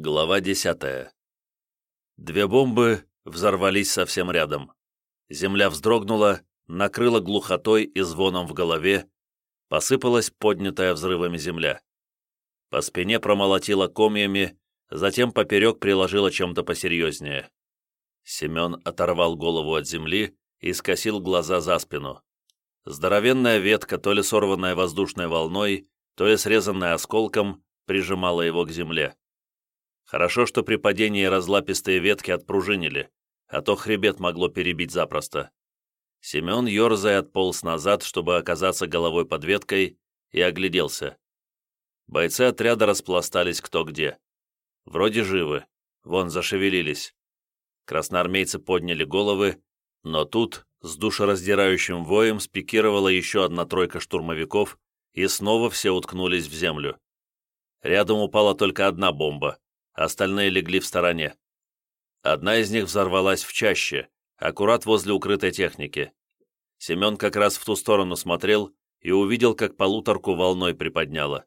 Глава десятая. Две бомбы взорвались совсем рядом. Земля вздрогнула, накрыла глухотой и звоном в голове, посыпалась поднятая взрывами земля. По спине промолотила комьями, затем поперек приложила чем-то посерьезнее. Семен оторвал голову от земли и скосил глаза за спину. Здоровенная ветка, то ли сорванная воздушной волной, то ли срезанная осколком, прижимала его к земле. Хорошо, что при падении разлапистые ветки отпружинили, а то хребет могло перебить запросто. Семен, ерзая, отполз назад, чтобы оказаться головой под веткой, и огляделся. Бойцы отряда распластались кто где. Вроде живы, вон зашевелились. Красноармейцы подняли головы, но тут с душераздирающим воем спикировала еще одна тройка штурмовиков, и снова все уткнулись в землю. Рядом упала только одна бомба, остальные легли в стороне. Одна из них взорвалась в чаще, аккурат возле укрытой техники. Семен как раз в ту сторону смотрел и увидел, как полуторку волной приподняло.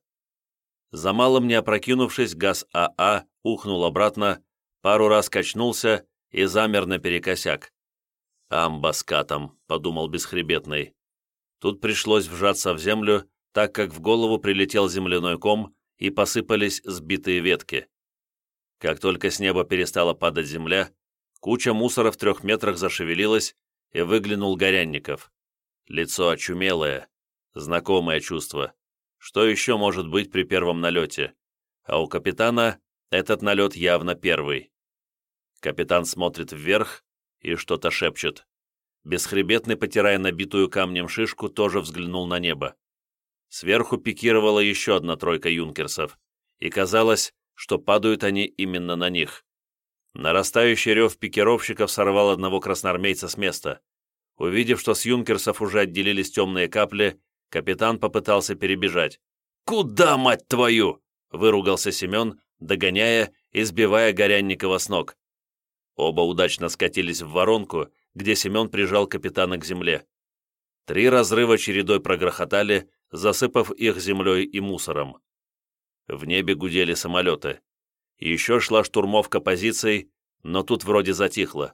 За малым не опрокинувшись, газ АА а ухнул обратно, пару раз качнулся и замер наперекосяк. «Амба с катом», — подумал бесхребетный. Тут пришлось вжаться в землю, так как в голову прилетел земляной ком и посыпались сбитые ветки. Как только с неба перестала падать земля, куча мусора в трех метрах зашевелилась, и выглянул Горянников. Лицо очумелое, знакомое чувство. Что еще может быть при первом налете? А у капитана этот налет явно первый. Капитан смотрит вверх и что-то шепчет. Бесхребетный, потирая набитую камнем шишку, тоже взглянул на небо. Сверху пикировала еще одна тройка юнкерсов, и казалось, что падают они именно на них. Нарастающий рев пикировщиков сорвал одного красноармейца с места. Увидев, что с юнкерсов уже отделились темные капли, капитан попытался перебежать. «Куда, мать твою?» — выругался Семен, догоняя и сбивая Горянникова с ног. Оба удачно скатились в воронку, где Семен прижал капитана к земле. Три разрыва чередой прогрохотали, засыпав их землей и мусором. В небе гудели самолеты. Еще шла штурмовка позиций, но тут вроде затихло.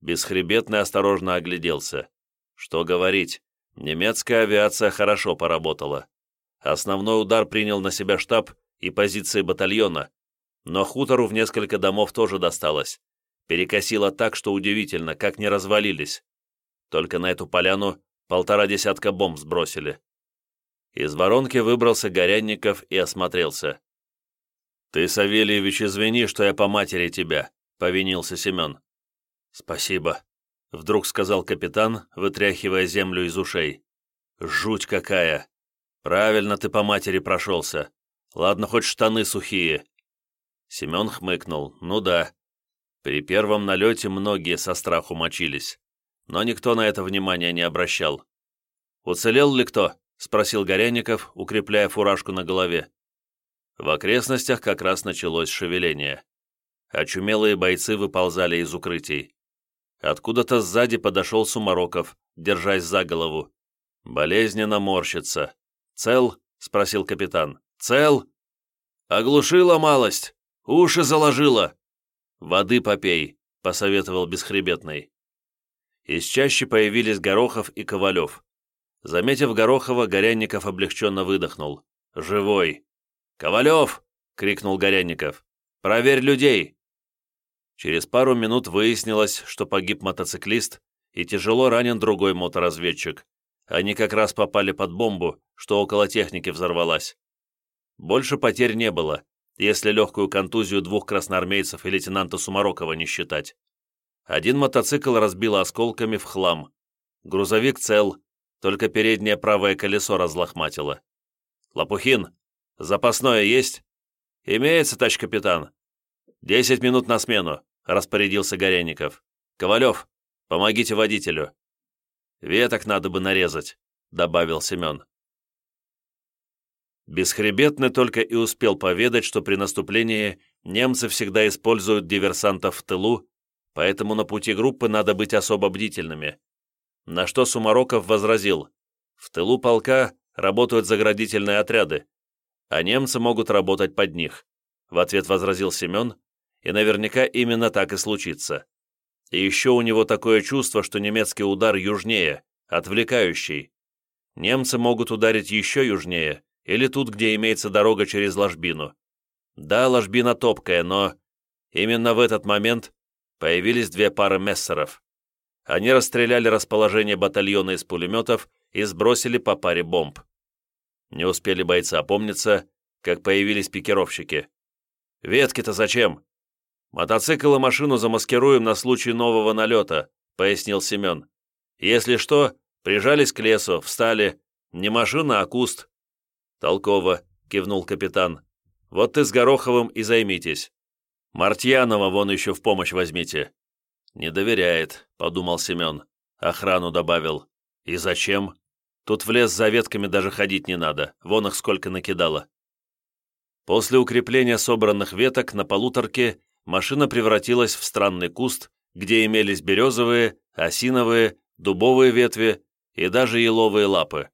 Бесхребетный осторожно огляделся. Что говорить, немецкая авиация хорошо поработала. Основной удар принял на себя штаб и позиции батальона, но хутору в несколько домов тоже досталось. Перекосило так, что удивительно, как не развалились. Только на эту поляну полтора десятка бомб сбросили. Из воронки выбрался Горянников и осмотрелся. «Ты, Савельевич, извини, что я по матери тебя», — повинился Семен. «Спасибо», — вдруг сказал капитан, вытряхивая землю из ушей. «Жуть какая! Правильно ты по матери прошелся. Ладно, хоть штаны сухие». Семен хмыкнул. «Ну да. При первом налете многие со страху мочились, но никто на это внимания не обращал. Уцелел ли кто?» — спросил Горяников, укрепляя фуражку на голове. В окрестностях как раз началось шевеление. Очумелые бойцы выползали из укрытий. Откуда-то сзади подошел Сумароков, держась за голову. Болезненно морщится. «Цел?» — спросил капитан. «Цел?» «Оглушила малость! Уши заложила!» «Воды попей», — посоветовал Бесхребетный. Из чащи появились Горохов и Ковалев. Заметив Горохова, Горянников облегченно выдохнул. «Живой!» «Ковалев!» — крикнул Горянников. «Проверь людей!» Через пару минут выяснилось, что погиб мотоциклист и тяжело ранен другой моторазведчик. Они как раз попали под бомбу, что около техники взорвалась. Больше потерь не было, если легкую контузию двух красноармейцев и лейтенанта Сумарокова не считать. Один мотоцикл разбило осколками в хлам. Грузовик цел, только переднее правое колесо разлохматило. «Лопухин, запасное есть?» «Имеется, тач капитан». «Десять минут на смену», — распорядился Горяников. «Ковалев, помогите водителю». «Веток надо бы нарезать», — добавил Семен. Бесхребетный только и успел поведать, что при наступлении немцы всегда используют диверсантов в тылу, поэтому на пути группы надо быть особо бдительными. На что Сумароков возразил, в тылу полка работают заградительные отряды, а немцы могут работать под них. в ответ возразил Семен, и наверняка именно так и случится. И еще у него такое чувство, что немецкий удар южнее, отвлекающий. Немцы могут ударить еще южнее, или тут, где имеется дорога через ложбину. Да, ложбина топкая, но именно в этот момент появились две пары мессеров. Они расстреляли расположение батальона из пулеметов и сбросили по паре бомб. Не успели бойцы опомниться, как появились пикировщики. «Ветки-то зачем?» «Мотоцикл и машину замаскируем на случай нового налета», — пояснил Семен. «Если что, прижались к лесу, встали. Не машина, а куст». «Толково», — кивнул капитан. «Вот ты с Гороховым и займитесь. Мартьянова вон еще в помощь возьмите». «Не доверяет», — подумал Семен. Охрану добавил. «И зачем? Тут в лес за ветками даже ходить не надо, вон их сколько накидало». После укрепления собранных веток на полуторке машина превратилась в странный куст, где имелись березовые, осиновые, дубовые ветви и даже еловые лапы.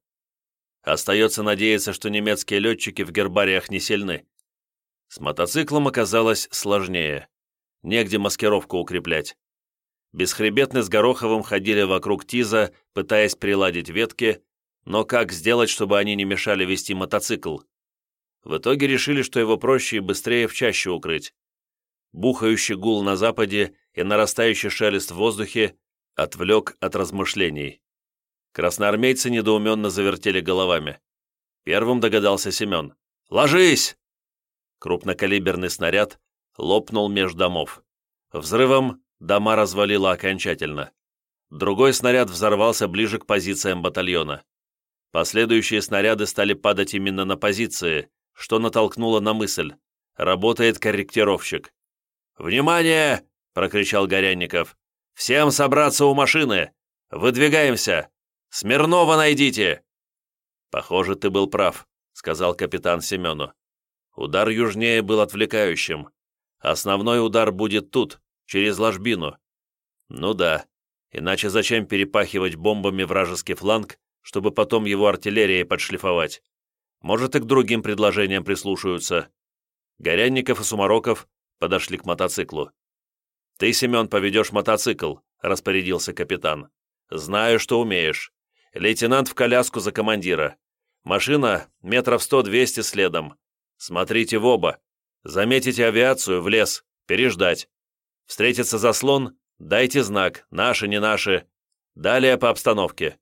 Остается надеяться, что немецкие летчики в гербариях не сильны. С мотоциклом оказалось сложнее. Негде маскировку укреплять. Бесхребетный с Гороховым ходили вокруг Тиза, пытаясь приладить ветки, но как сделать, чтобы они не мешали вести мотоцикл? В итоге решили, что его проще и быстрее в чаще укрыть. Бухающий гул на западе и нарастающий шелест в воздухе отвлек от размышлений. Красноармейцы недоуменно завертели головами. Первым догадался Семен. «Ложись!» Крупнокалиберный снаряд лопнул меж домов. Взрывом дома развалило окончательно. Другой снаряд взорвался ближе к позициям батальона. Последующие снаряды стали падать именно на позиции, что натолкнуло на мысль. Работает корректировщик. «Внимание!» — прокричал Горянников. «Всем собраться у машины! Выдвигаемся! Смирнова найдите!» «Похоже, ты был прав», — сказал капитан Семену. «Удар южнее был отвлекающим. Основной удар будет тут, через ложбину». «Ну да, иначе зачем перепахивать бомбами вражеский фланг, чтобы потом его артиллерией подшлифовать?» Может, и к другим предложениям прислушаются. Горянников и Сумароков подошли к мотоциклу. «Ты, Семен, поведешь мотоцикл», — распорядился капитан. «Знаю, что умеешь. Лейтенант в коляску за командира. Машина метров сто-двести следом. Смотрите в оба. Заметите авиацию, в лес. Переждать. Встретится заслон, дайте знак, наши, не наши. Далее по обстановке.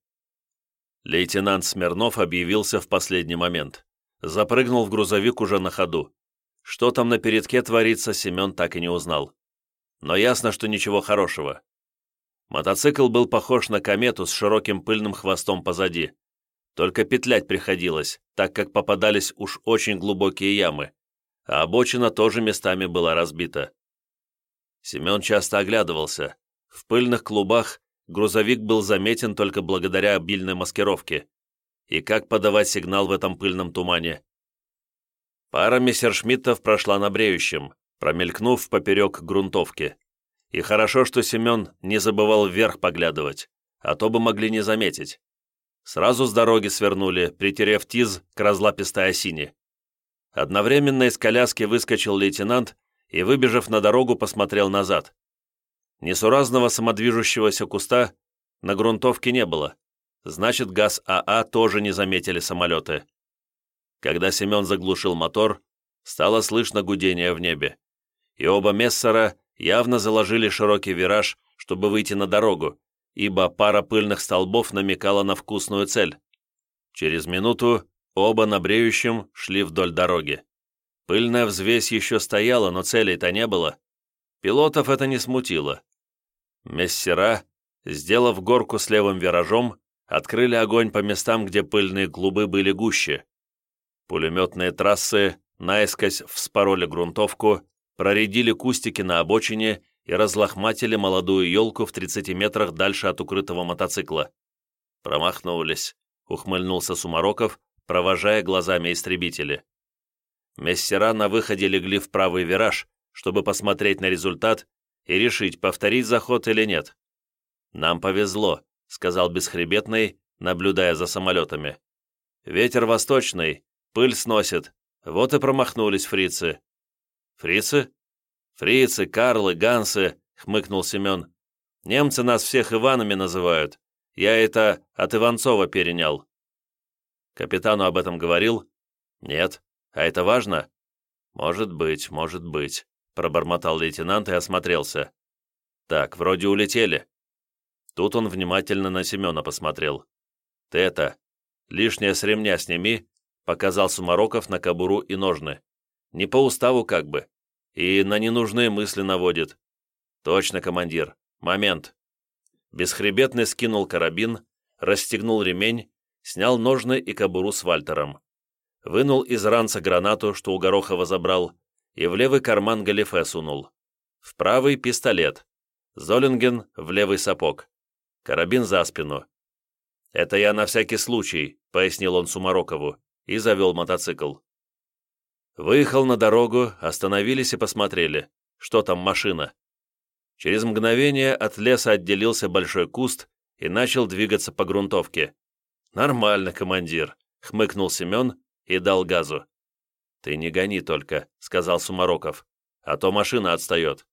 Лейтенант Смирнов объявился в последний момент. Запрыгнул в грузовик уже на ходу. Что там на передке творится, Семен так и не узнал. Но ясно, что ничего хорошего. Мотоцикл был похож на комету с широким пыльным хвостом позади. Только петлять приходилось, так как попадались уж очень глубокие ямы, а обочина тоже местами была разбита. Семен часто оглядывался. В пыльных клубах грузовик был заметен только благодаря обильной маскировке. И как подавать сигнал в этом пыльном тумане? Пара мессершмиттов прошла на бреющем, промелькнув поперек грунтовки. И хорошо, что Семен не забывал вверх поглядывать, а то бы могли не заметить. Сразу с дороги свернули, притерев тиз к разлапистой осине. Одновременно из коляски выскочил лейтенант и, выбежав на дорогу, посмотрел назад. Несуразного самодвижущегося куста на грунтовке не было. Значит, газ АА тоже не заметили самолеты. Когда Семен заглушил мотор, стало слышно гудение в небе. И оба Мессера явно заложили широкий вираж, чтобы выйти на дорогу, ибо пара пыльных столбов намекала на вкусную цель. Через минуту оба на бреющем шли вдоль дороги. Пыльная взвесь еще стояла, но целей-то не было. Пилотов это не смутило. Мессера, сделав горку с левым виражом, открыли огонь по местам, где пыльные клубы были гуще. Пулеметные трассы наискось вспороли грунтовку, проредили кустики на обочине и разлохматили молодую елку в 30 метрах дальше от укрытого мотоцикла. Промахнулись, ухмыльнулся Сумароков, провожая глазами истребители. Мессера на выходе легли в правый вираж, чтобы посмотреть на результат и решить, повторить заход или нет. «Нам повезло», — сказал Бесхребетный, наблюдая за самолетами. «Ветер восточный, пыль сносит, вот и промахнулись фрицы». Фрицы? Фрицы, Карлы, Гансы, хмыкнул Семен. Немцы нас всех Иванами называют. Я это от Иванцова перенял. Капитану об этом говорил? Нет. А это важно? Может быть, может быть, пробормотал лейтенант и осмотрелся. Так, вроде улетели. Тут он внимательно на Семена посмотрел. «Ты это, лишнее с ремня сними», — показал Сумароков на кобуру и ножны. «Не по уставу как бы. И на ненужные мысли наводит». «Точно, командир. Момент». Бесхребетный скинул карабин, расстегнул ремень, снял ножны и кобуру с Вальтером. Вынул из ранца гранату, что у Горохова забрал, и в левый карман галифе сунул. В правый — пистолет. Золинген в левый сапог. Карабин за спину. «Это я на всякий случай», — пояснил он Сумарокову, и завел мотоцикл. Выехал на дорогу, остановились и посмотрели, что там машина. Через мгновение от леса отделился большой куст и начал двигаться по грунтовке. «Нормально, командир», — хмыкнул Семен и дал газу. «Ты не гони только», — сказал Сумароков, — «а то машина отстает».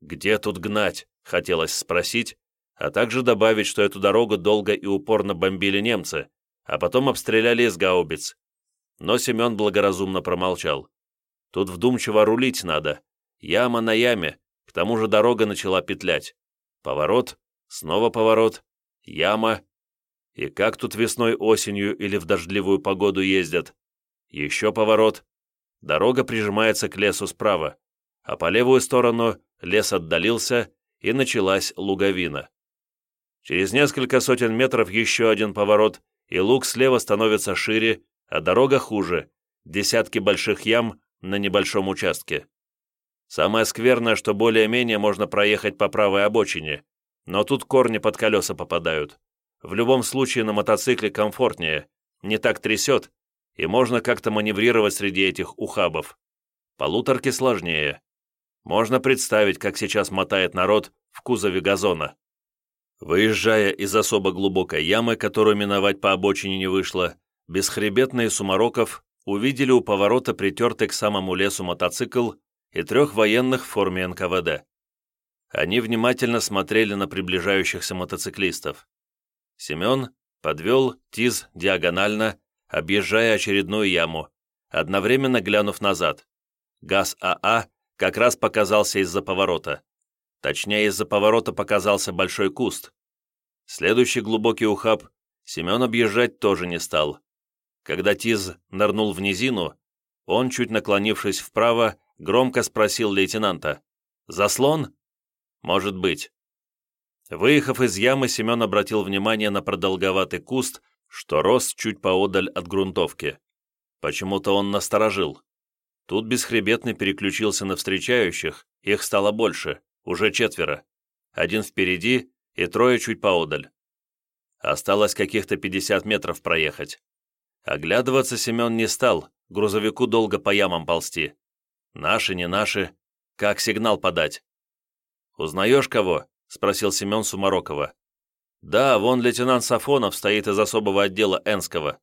«Где тут гнать?» — хотелось спросить, а также добавить, что эту дорогу долго и упорно бомбили немцы, а потом обстреляли из гаубиц. Но Семен благоразумно промолчал. Тут вдумчиво рулить надо. Яма на яме, к тому же дорога начала петлять. Поворот, снова поворот, яма. И как тут весной, осенью или в дождливую погоду ездят? Еще поворот. Дорога прижимается к лесу справа, а по левую сторону лес отдалился, и началась луговина. Через несколько сотен метров еще один поворот, и луг слева становится шире, а дорога хуже, десятки больших ям на небольшом участке. Самое скверное, что более-менее можно проехать по правой обочине, но тут корни под колеса попадают. В любом случае на мотоцикле комфортнее, не так трясет, и можно как-то маневрировать среди этих ухабов. Полуторки сложнее. Можно представить, как сейчас мотает народ в кузове газона. Выезжая из особо глубокой ямы, которую миновать по обочине не вышло, бесхребетные Сумароков увидели у поворота притертый к самому лесу мотоцикл и трех военных в форме НКВД. Они внимательно смотрели на приближающихся мотоциклистов. Семен подвел ТИЗ диагонально, объезжая очередную яму, одновременно глянув назад. ГАЗ АА как раз показался из-за поворота. Точнее, из-за поворота показался большой куст. Следующий глубокий ухаб Семен объезжать тоже не стал. Когда Тиз нырнул в низину, он, чуть наклонившись вправо, громко спросил лейтенанта. «Заслон?» «Может быть». Выехав из ямы, Семен обратил внимание на продолговатый куст, что рос чуть поодаль от грунтовки. Почему-то он насторожил. Тут бесхребетный переключился на встречающих, их стало больше, уже четверо. Один впереди и трое чуть поодаль. Осталось каких-то 50 метров проехать. Оглядываться Семен не стал, грузовику долго по ямам ползти. Наши, не наши. Как сигнал подать? «Узнаешь кого?» — спросил Семен Сумарокова. «Да, вон лейтенант Сафонов стоит из особого отдела Энского».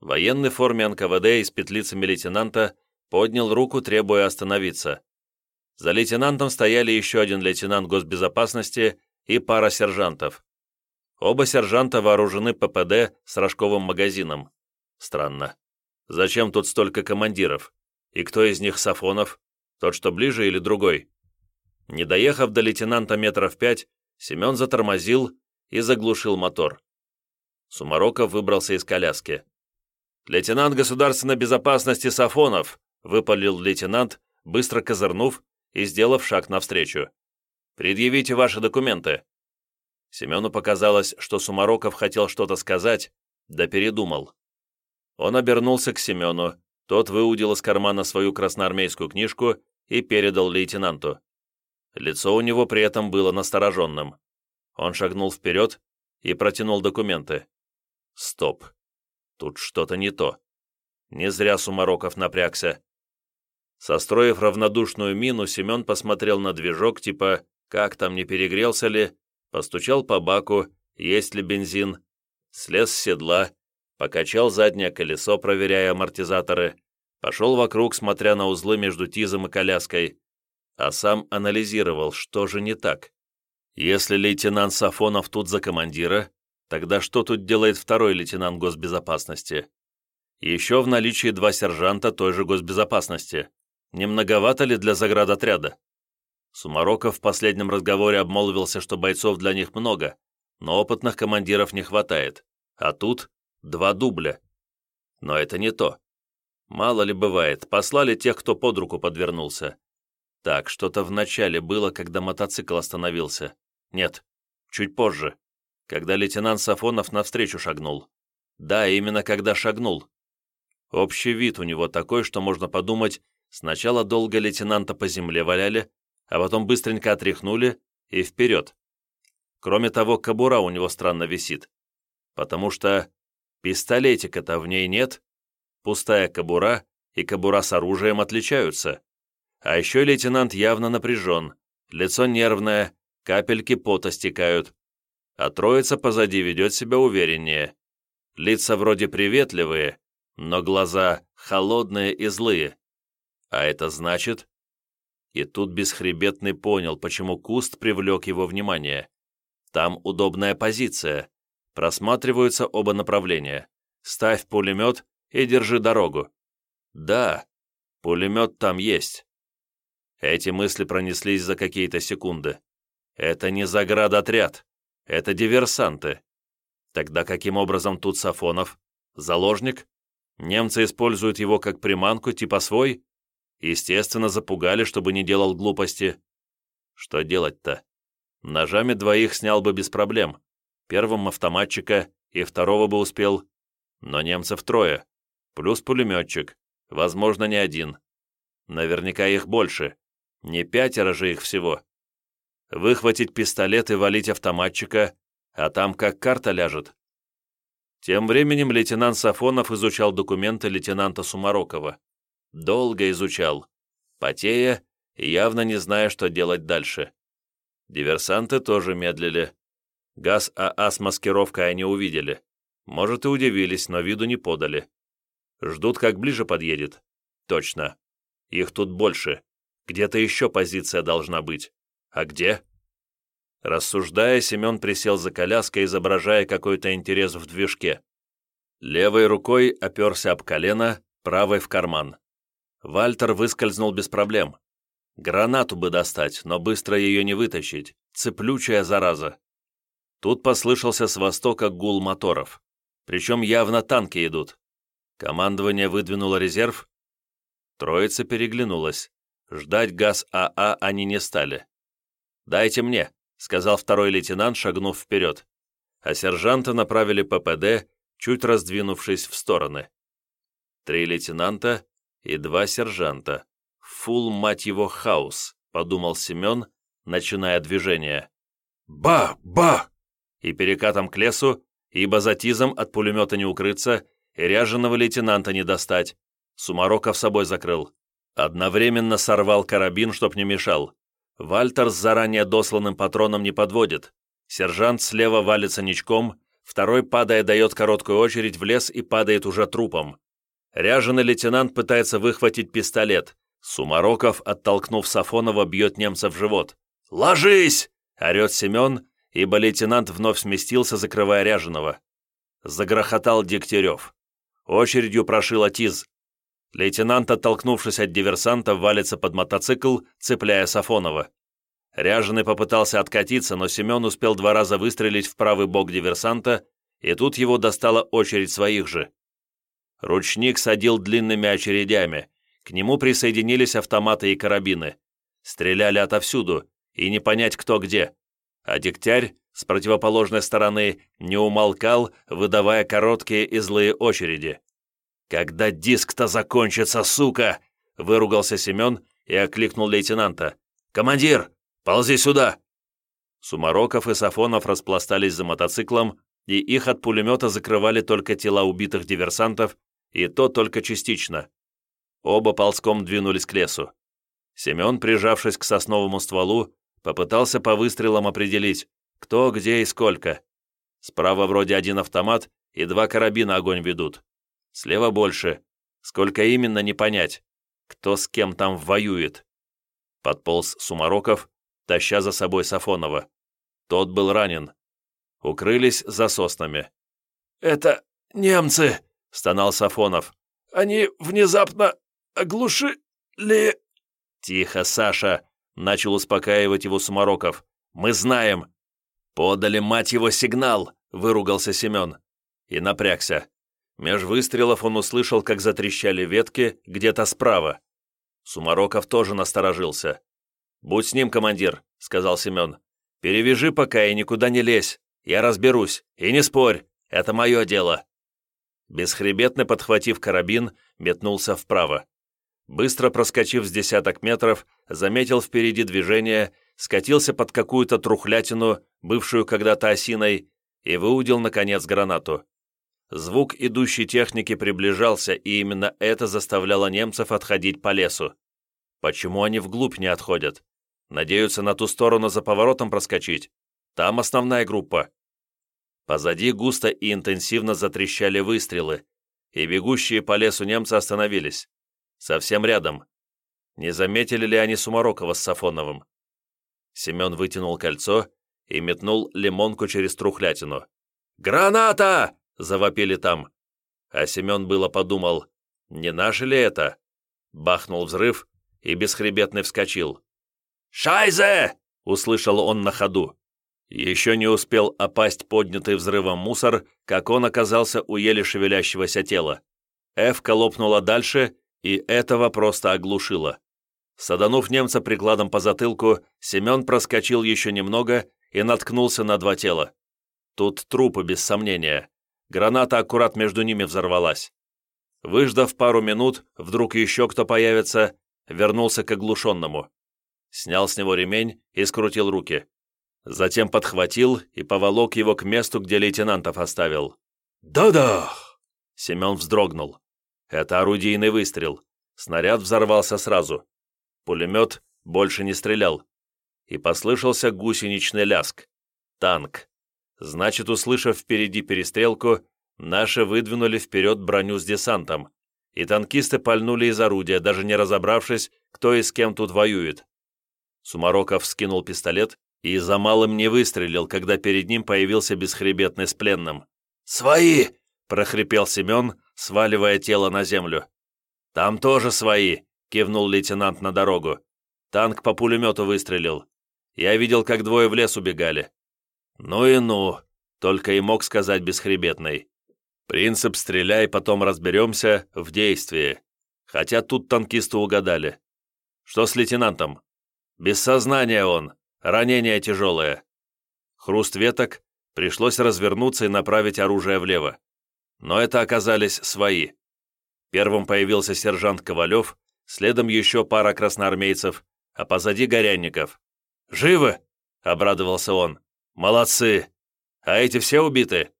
Военный в форме НКВД и с петлицами лейтенанта поднял руку, требуя остановиться. За лейтенантом стояли еще один лейтенант госбезопасности и пара сержантов. Оба сержанта вооружены ППД с рожковым магазином. Странно. Зачем тут столько командиров? И кто из них Сафонов? Тот, что ближе или другой? Не доехав до лейтенанта метров пять, Семен затормозил и заглушил мотор. Сумароков выбрался из коляски. «Лейтенант государственной безопасности Сафонов», выпалил лейтенант, быстро козырнув и сделав шаг навстречу. «Предъявите ваши документы». Семену показалось, что Сумароков хотел что-то сказать, да передумал. Он обернулся к Семену, тот выудил из кармана свою красноармейскую книжку и передал лейтенанту. Лицо у него при этом было настороженным. Он шагнул вперед и протянул документы. Стоп. Тут что-то не то. Не зря Сумароков напрягся. Состроив равнодушную мину, Семен посмотрел на движок, типа «как там, не перегрелся ли?», постучал по баку, есть ли бензин, слез с седла, покачал заднее колесо, проверяя амортизаторы, Пошел вокруг, смотря на узлы между Тизом и коляской, а сам анализировал, что же не так. Если лейтенант Сафонов тут за командира, тогда что тут делает второй лейтенант госбезопасности? Еще в наличии два сержанта той же госбезопасности. Не многовато ли для заградотряда? Сумароков в последнем разговоре обмолвился, что бойцов для них много, но опытных командиров не хватает, а тут два дубля. Но это не то. Мало ли бывает, послали тех, кто под руку подвернулся. Так, что-то в начале было, когда мотоцикл остановился. Нет, чуть позже, когда лейтенант Сафонов навстречу шагнул. Да, именно когда шагнул. Общий вид у него такой, что можно подумать, сначала долго лейтенанта по земле валяли, а потом быстренько отряхнули и вперед. Кроме того, кобура у него странно висит, потому что пистолетика-то в ней нет, пустая кобура и кобура с оружием отличаются. А еще лейтенант явно напряжен, лицо нервное, капельки пота стекают, а троица позади ведет себя увереннее. Лица вроде приветливые, но глаза холодные и злые. А это значит... И тут Бесхребетный понял, почему куст привлек его внимание. Там удобная позиция. Просматриваются оба направления. Ставь пулемет и держи дорогу. Да, пулемет там есть. Эти мысли пронеслись за какие-то секунды. Это не заградотряд. Это диверсанты. Тогда каким образом тут Сафонов? Заложник? Немцы используют его как приманку, типа свой? Естественно, запугали, чтобы не делал глупости. Что делать-то? Ножами двоих снял бы без проблем. Первым автоматчика и второго бы успел. Но немцев трое. Плюс пулеметчик. Возможно, не один. Наверняка их больше. Не пятеро же их всего. Выхватить пистолет и валить автоматчика, а там как карта ляжет. Тем временем лейтенант Сафонов изучал документы лейтенанта Сумарокова. Долго изучал, потея явно не зная, что делать дальше. Диверсанты тоже медлили. Газ АА с маскировкой они увидели. Может, и удивились, но виду не подали. Ждут, как ближе подъедет. Точно. Их тут больше. Где-то еще позиция должна быть. А где? Рассуждая, Семен присел за коляской, изображая какой-то интерес в движке. Левой рукой оперся об колено, правой в карман. Вальтер выскользнул без проблем. Гранату бы достать, но быстро ее не вытащить. Цеплючая зараза. Тут послышался с востока гул моторов. Причем явно танки идут. Командование выдвинуло резерв. Троица переглянулась. Ждать газ АА они не стали. «Дайте мне», сказал второй лейтенант, шагнув вперед, а сержанта направили ППД, чуть раздвинувшись в стороны. Три лейтенанта и два сержанта. Фул, мать его, хаос, подумал Семен, начиная движение. Ба! Ба! И перекатом к лесу, ибо за тизом от пулемета не укрыться, и ряженого лейтенанта не достать. Сумароков собой закрыл. Одновременно сорвал карабин, чтоб не мешал. Вальтер с заранее досланным патроном не подводит. Сержант слева валится ничком, второй, падая, дает короткую очередь в лес и падает уже трупом. Ряженый лейтенант пытается выхватить пистолет. Сумароков, оттолкнув Сафонова, бьет немца в живот. «Ложись!» — орет Семен, ибо лейтенант вновь сместился, закрывая ряженого. Загрохотал Дегтярев. Очередью прошил Атиз. Лейтенант, оттолкнувшись от диверсанта, валится под мотоцикл, цепляя Сафонова. Ряженый попытался откатиться, но Семен успел два раза выстрелить в правый бок диверсанта, и тут его достала очередь своих же. Ручник садил длинными очередями, к нему присоединились автоматы и карабины. Стреляли отовсюду, и не понять, кто где. А Дегтярь с противоположной стороны не умолкал, выдавая короткие и злые очереди. «Когда диск-то закончится, сука!» — выругался Семен и окликнул лейтенанта. «Командир, ползи сюда!» Сумароков и Сафонов распластались за мотоциклом, и их от пулемета закрывали только тела убитых диверсантов, и то только частично. Оба ползком двинулись к лесу. Семен, прижавшись к сосновому стволу, попытался по выстрелам определить, кто, где и сколько. Справа вроде один автомат и два карабина огонь ведут. Слева больше. Сколько именно, не понять. Кто с кем там воюет. Подполз Сумароков, таща за собой Сафонова. Тот был ранен. Укрылись за соснами. «Это немцы!» — стонал Сафонов. «Они внезапно оглушили...» «Тихо, Саша!» — начал успокаивать его Сумароков. «Мы знаем!» «Подали, мать его, сигнал!» — выругался Семен. И напрягся. Меж выстрелов он услышал, как затрещали ветки где-то справа. Сумароков тоже насторожился. «Будь с ним, командир», — сказал Семен. «Перевяжи пока и никуда не лезь. Я разберусь. И не спорь. Это мое дело». Бесхребетно подхватив карабин, метнулся вправо. Быстро проскочив с десяток метров, заметил впереди движение, скатился под какую-то трухлятину, бывшую когда-то осиной, и выудил, наконец, гранату. Звук идущей техники приближался, и именно это заставляло немцев отходить по лесу. Почему они вглубь не отходят? Надеются на ту сторону за поворотом проскочить. Там основная группа. Позади густо и интенсивно затрещали выстрелы, и бегущие по лесу немцы остановились. Совсем рядом. Не заметили ли они Сумарокова с Сафоновым? Семен вытянул кольцо и метнул лимонку через трухлятину. «Граната!» — завопили там. А Семен было подумал, не наши ли это? Бахнул взрыв и бесхребетный вскочил. «Шайзе!» — услышал он на ходу. Еще не успел опасть поднятый взрывом мусор, как он оказался у еле шевелящегося тела. Эвка лопнула дальше, и этого просто оглушило. Саданув немца прикладом по затылку, Семен проскочил еще немного и наткнулся на два тела. Тут трупы, без сомнения. Граната аккурат между ними взорвалась. Выждав пару минут, вдруг еще кто появится, вернулся к оглушенному. Снял с него ремень и скрутил руки. Затем подхватил и поволок его к месту, где лейтенантов оставил. «Да-да!» Семен вздрогнул. Это орудийный выстрел. Снаряд взорвался сразу. Пулемет больше не стрелял. И послышался гусеничный ляск. Танк. Значит, услышав впереди перестрелку, наши выдвинули вперед броню с десантом, и танкисты пальнули из орудия, даже не разобравшись, кто и с кем тут воюет. Сумароков скинул пистолет и за малым не выстрелил, когда перед ним появился бесхребетный с пленным. «Свои!» — прохрипел Семен, сваливая тело на землю. «Там тоже свои!» — кивнул лейтенант на дорогу. Танк по пулемету выстрелил. Я видел, как двое в лес убегали. «Ну и ну», — только и мог сказать бесхребетный. Принцип «стреляй, потом разберемся» в действии. Хотя тут танкисты угадали. Что с лейтенантом? Без сознания он, ранение тяжелое. Хруст веток, пришлось развернуться и направить оружие влево. Но это оказались свои. Первым появился сержант Ковалев, следом еще пара красноармейцев, а позади Горянников. «Живы?» — обрадовался он. «Молодцы! А эти все убиты?»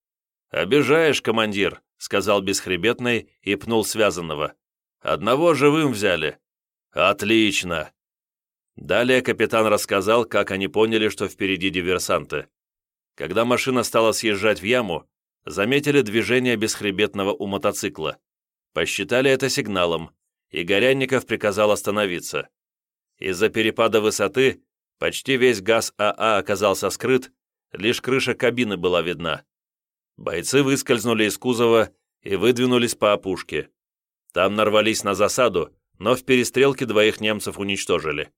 «Обижаешь, командир», — сказал бесхребетный и пнул связанного. «Одного живым взяли». «Отлично!» Далее капитан рассказал, как они поняли, что впереди диверсанты. Когда машина стала съезжать в яму, заметили движение бесхребетного у мотоцикла. Посчитали это сигналом, и Горянников приказал остановиться. Из-за перепада высоты почти весь газ АА оказался скрыт, лишь крыша кабины была видна. Бойцы выскользнули из кузова и выдвинулись по опушке. Там нарвались на засаду, но в перестрелке двоих немцев уничтожили.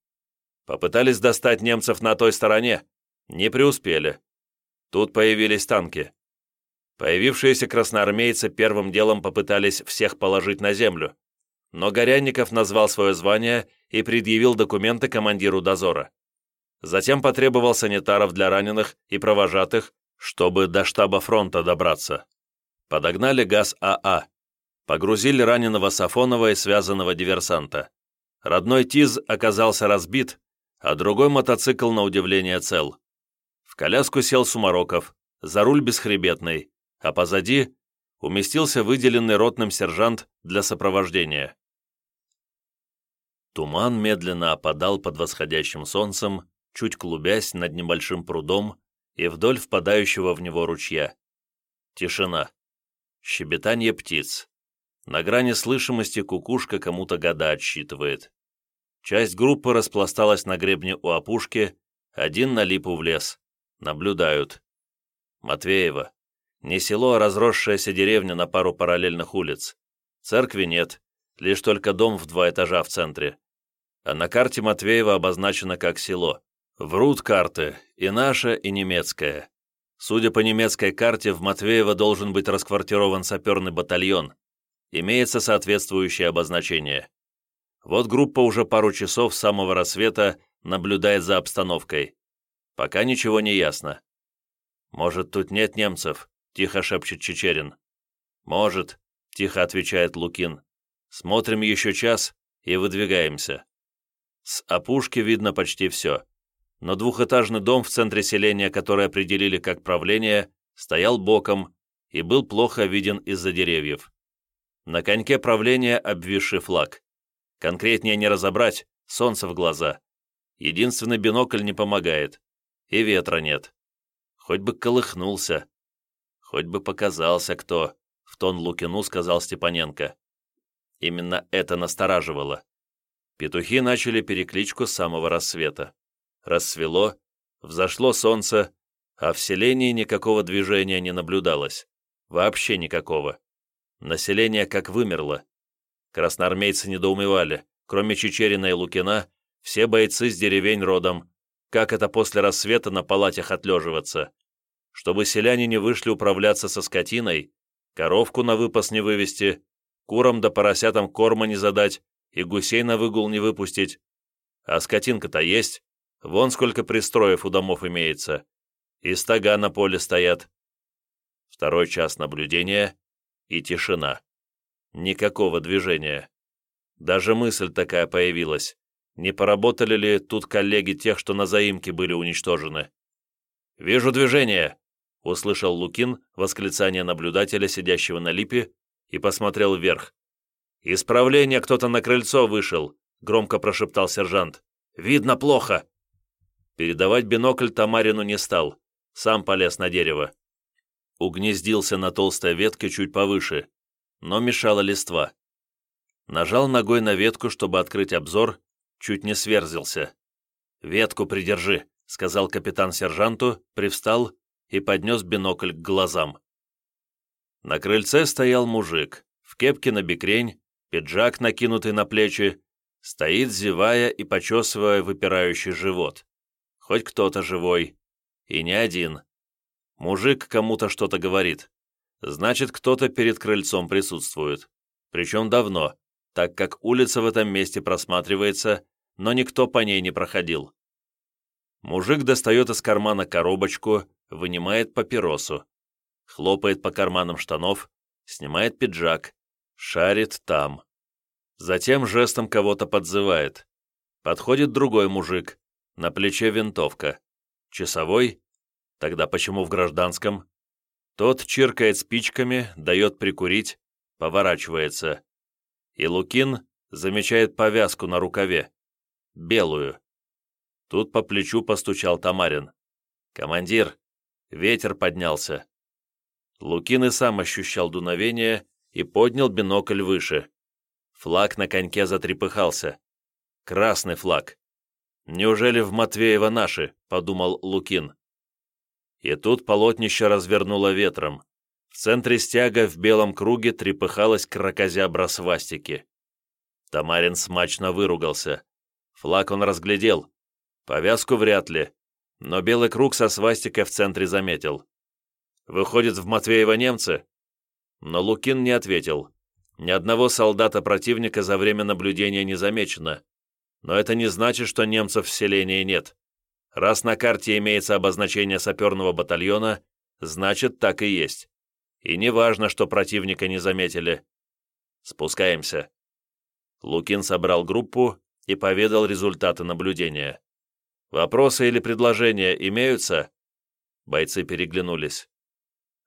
Попытались достать немцев на той стороне, не преуспели. Тут появились танки. Появившиеся красноармейцы первым делом попытались всех положить на землю, но Горянников назвал свое звание и предъявил документы командиру дозора. Затем потребовал санитаров для раненых и провожатых, чтобы до штаба фронта добраться. Подогнали газ АА. Погрузили раненого Сафонова и связанного диверсанта. Родной ТИЗ оказался разбит, а другой мотоцикл, на удивление, цел. В коляску сел Сумароков, за руль бесхребетный, а позади уместился выделенный ротным сержант для сопровождения. Туман медленно опадал под восходящим солнцем, чуть клубясь над небольшим прудом и вдоль впадающего в него ручья. Тишина. Щебетание птиц. На грани слышимости кукушка кому-то года отсчитывает. Часть группы распласталась на гребне у опушки, один на липу в лес. Наблюдают. Матвеева. Не село, а разросшаяся деревня на пару параллельных улиц. Церкви нет, лишь только дом в два этажа в центре. А на карте Матвеева обозначено как село. Врут карты, и наша, и немецкая. Судя по немецкой карте, в Матвеево должен быть расквартирован саперный батальон. Имеется соответствующее обозначение. Вот группа уже пару часов с самого рассвета наблюдает за обстановкой. Пока ничего не ясно. «Может, тут нет немцев?» – тихо шепчет Чечерин. «Может», – тихо отвечает Лукин. «Смотрим еще час и выдвигаемся». С опушки видно почти все. Но двухэтажный дом в центре селения, который определили как правление, стоял боком и был плохо виден из-за деревьев. На коньке правления обвисший флаг. Конкретнее не разобрать, солнце в глаза. Единственный бинокль не помогает. И ветра нет. Хоть бы колыхнулся. Хоть бы показался кто, в тон Лукину сказал Степаненко. Именно это настораживало. Петухи начали перекличку с самого рассвета. Рассвело, взошло солнце, а в селении никакого движения не наблюдалось. Вообще никакого. Население как вымерло. Красноармейцы недоумевали. Кроме Чечерина и Лукина, все бойцы с деревень родом. Как это после рассвета на палатях отлеживаться? Чтобы селяне не вышли управляться со скотиной, коровку на выпас не вывести, курам да поросятам корма не задать и гусей на выгул не выпустить. А скотинка-то есть. Вон сколько пристроев у домов имеется. И стога на поле стоят. Второй час наблюдения и тишина. Никакого движения. Даже мысль такая появилась. Не поработали ли тут коллеги тех, что на заимке были уничтожены? «Вижу движение!» — услышал Лукин восклицание наблюдателя, сидящего на липе, и посмотрел вверх. «Исправление, кто-то на крыльцо вышел», — громко прошептал сержант. «Видно плохо». Передавать бинокль Тамарину не стал, сам полез на дерево. Угнездился на толстой ветке чуть повыше, но мешала листва. Нажал ногой на ветку, чтобы открыть обзор, чуть не сверзился. «Ветку придержи», — сказал капитан сержанту, привстал и поднес бинокль к глазам. На крыльце стоял мужик, в кепке на бекрень, пиджак, накинутый на плечи, стоит, зевая и почесывая выпирающий живот. Хоть кто-то живой. И не один. Мужик кому-то что-то говорит. Значит, кто-то перед крыльцом присутствует. Причем давно, так как улица в этом месте просматривается, но никто по ней не проходил. Мужик достает из кармана коробочку, вынимает папиросу, хлопает по карманам штанов, снимает пиджак, шарит там. Затем жестом кого-то подзывает. Подходит другой мужик, на плече винтовка. Часовой? Тогда почему в гражданском? Тот чиркает спичками, дает прикурить, поворачивается. И Лукин замечает повязку на рукаве. Белую. Тут по плечу постучал Тамарин. «Командир!» Ветер поднялся. Лукин и сам ощущал дуновение и поднял бинокль выше. Флаг на коньке затрепыхался. Красный флаг. «Неужели в Матвеево наши?» — подумал Лукин. И тут полотнище развернуло ветром. В центре стяга в белом круге трепыхалась крокозябра свастики. Тамарин смачно выругался. Флаг он разглядел. Повязку вряд ли. Но белый круг со свастикой в центре заметил. Выходит, в Матвеево немцы? Но Лукин не ответил. Ни одного солдата противника за время наблюдения не замечено. Но это не значит, что немцев в селении нет. Раз на карте имеется обозначение саперного батальона, значит, так и есть. И не важно, что противника не заметили. Спускаемся. Лукин собрал группу и поведал результаты наблюдения. «Вопросы или предложения имеются?» Бойцы переглянулись.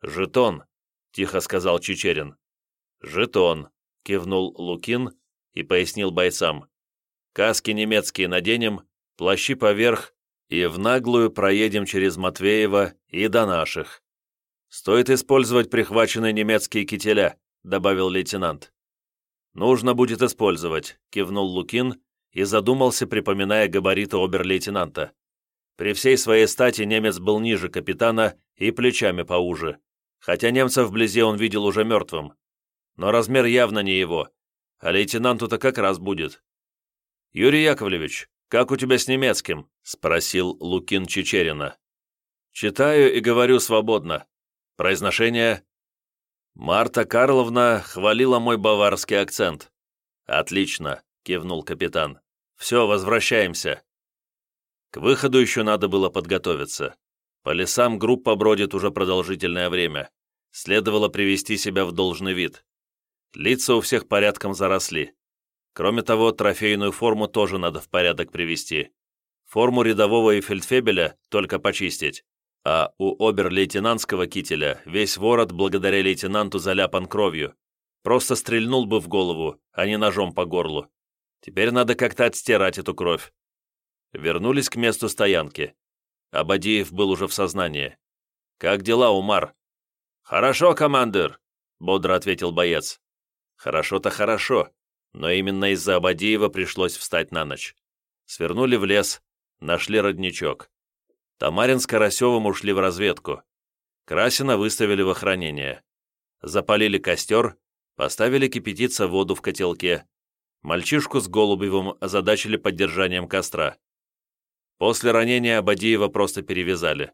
«Жетон», — тихо сказал Чечерин. «Жетон», — кивнул Лукин и пояснил бойцам. «Каски немецкие наденем, плащи поверх и в наглую проедем через Матвеево и до наших. Стоит использовать прихваченные немецкие кителя», добавил лейтенант. «Нужно будет использовать», — кивнул Лукин и задумался, припоминая габариты обер-лейтенанта. При всей своей стати немец был ниже капитана и плечами поуже, хотя немца вблизи он видел уже мертвым. Но размер явно не его, а лейтенанту-то как раз будет. «Юрий Яковлевич, как у тебя с немецким?» — спросил Лукин Чечерина. «Читаю и говорю свободно. Произношение...» «Марта Карловна хвалила мой баварский акцент». «Отлично», — кивнул капитан. «Все, возвращаемся». К выходу еще надо было подготовиться. По лесам группа бродит уже продолжительное время. Следовало привести себя в должный вид. Лица у всех порядком заросли. Кроме того, трофейную форму тоже надо в порядок привести. Форму рядового и фельдфебеля только почистить. А у обер-лейтенантского кителя весь ворот благодаря лейтенанту заляпан кровью. Просто стрельнул бы в голову, а не ножом по горлу. Теперь надо как-то отстирать эту кровь. Вернулись к месту стоянки. Абадиев был уже в сознании. «Как дела, Умар?» «Хорошо, командир», — бодро ответил боец. «Хорошо-то хорошо, но именно из-за Абадиева пришлось встать на ночь. Свернули в лес, нашли родничок. Тамарин с Карасевым ушли в разведку. Красина выставили в охранение. Запалили костер, поставили кипятиться воду в котелке. Мальчишку с Голубевым озадачили поддержанием костра. После ранения Абадиева просто перевязали.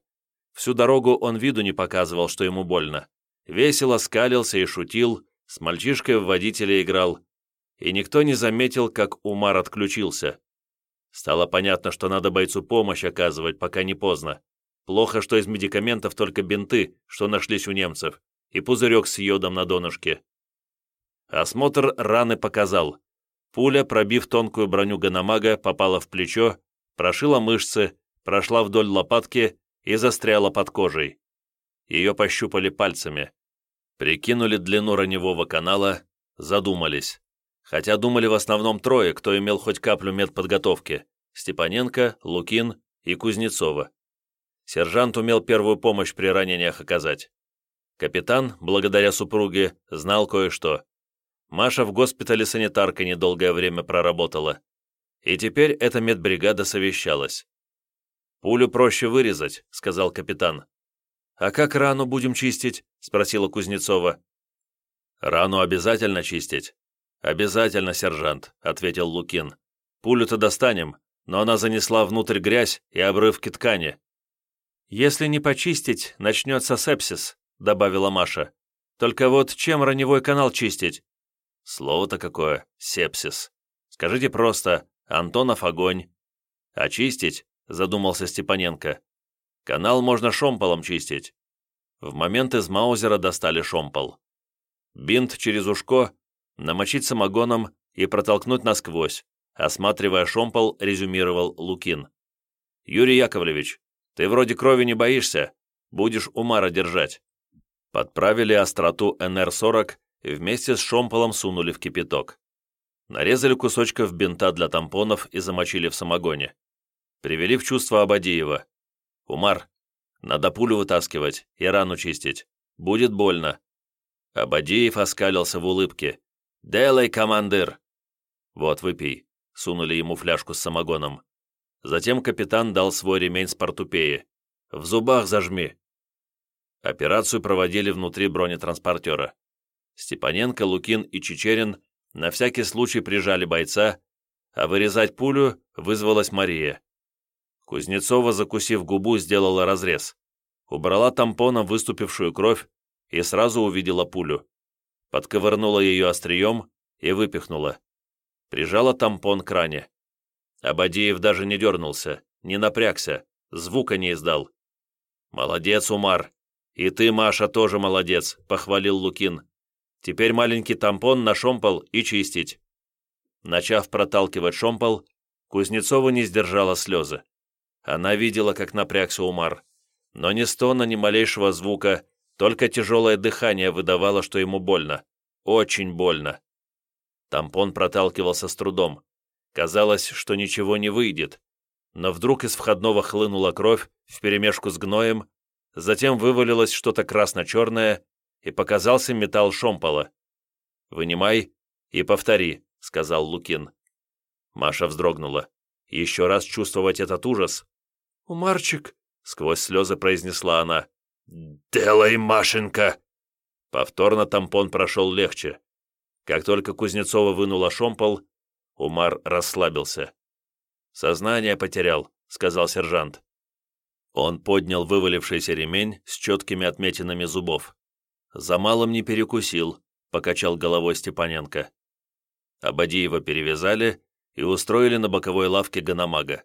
Всю дорогу он виду не показывал, что ему больно. Весело скалился и шутил, с мальчишкой в водителе играл, и никто не заметил, как Умар отключился. Стало понятно, что надо бойцу помощь оказывать, пока не поздно. Плохо, что из медикаментов только бинты, что нашлись у немцев, и пузырек с йодом на донышке. Осмотр раны показал. Пуля, пробив тонкую броню Ганамага, попала в плечо, прошила мышцы, прошла вдоль лопатки и застряла под кожей. Ее пощупали пальцами. Прикинули длину раневого канала, задумались хотя думали в основном трое, кто имел хоть каплю медподготовки – Степаненко, Лукин и Кузнецова. Сержант умел первую помощь при ранениях оказать. Капитан, благодаря супруге, знал кое-что. Маша в госпитале санитаркой недолгое время проработала. И теперь эта медбригада совещалась. «Пулю проще вырезать», — сказал капитан. «А как рану будем чистить?» — спросила Кузнецова. «Рану обязательно чистить. «Обязательно, сержант», — ответил Лукин. «Пулю-то достанем, но она занесла внутрь грязь и обрывки ткани». «Если не почистить, начнется сепсис», — добавила Маша. «Только вот чем раневой канал чистить?» «Слово-то какое, сепсис. Скажите просто, Антонов огонь». «Очистить?» — задумался Степаненко. «Канал можно шомполом чистить». В момент из Маузера достали шомпол. Бинт через ушко намочить самогоном и протолкнуть насквозь, осматривая шомпол, резюмировал Лукин. «Юрий Яковлевич, ты вроде крови не боишься, будешь умара держать». Подправили остроту НР-40 и вместе с шомполом сунули в кипяток. Нарезали кусочков бинта для тампонов и замочили в самогоне. Привели в чувство Абадиева. «Умар, надо пулю вытаскивать и рану чистить. Будет больно». Абадиев оскалился в улыбке. «Делай, командир!» «Вот, выпей», — сунули ему фляжку с самогоном. Затем капитан дал свой ремень с портупеи. «В зубах зажми!» Операцию проводили внутри бронетранспортера. Степаненко, Лукин и Чечерин на всякий случай прижали бойца, а вырезать пулю вызвалась Мария. Кузнецова, закусив губу, сделала разрез. Убрала тампоном выступившую кровь и сразу увидела пулю подковырнула ее острием и выпихнула. Прижала тампон к ране. Абадиев даже не дернулся, не напрягся, звука не издал. «Молодец, Умар! И ты, Маша, тоже молодец!» — похвалил Лукин. «Теперь маленький тампон на шомпол и чистить». Начав проталкивать шомпол, Кузнецова не сдержала слезы. Она видела, как напрягся Умар. Но ни стона, ни малейшего звука, только тяжелое дыхание выдавало, что ему больно. Очень больно. Тампон проталкивался с трудом. Казалось, что ничего не выйдет. Но вдруг из входного хлынула кровь вперемешку с гноем, затем вывалилось что-то красно-черное, и показался металл шомпола. «Вынимай «И повтори», — сказал Лукин. Маша вздрогнула. Еще раз чувствовать этот ужас. «Умарчик», — сквозь слезы произнесла она. «Делай, Машенька!» Повторно тампон прошел легче. Как только Кузнецова вынула шомпол, Умар расслабился. «Сознание потерял», — сказал сержант. Он поднял вывалившийся ремень с четкими отметинами зубов. «За малым не перекусил», — покачал головой Степаненко. Абадиева перевязали и устроили на боковой лавке Ганамага.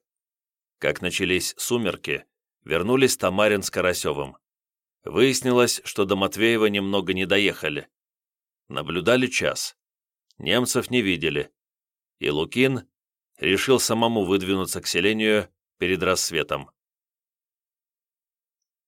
Как начались сумерки, вернулись Тамарин с Карасевым. Выяснилось, что до Матвеева немного не доехали. Наблюдали час. Немцев не видели. И Лукин решил самому выдвинуться к селению перед рассветом.